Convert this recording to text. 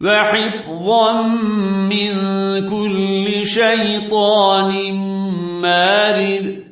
وحفظا من كل شيطان مارد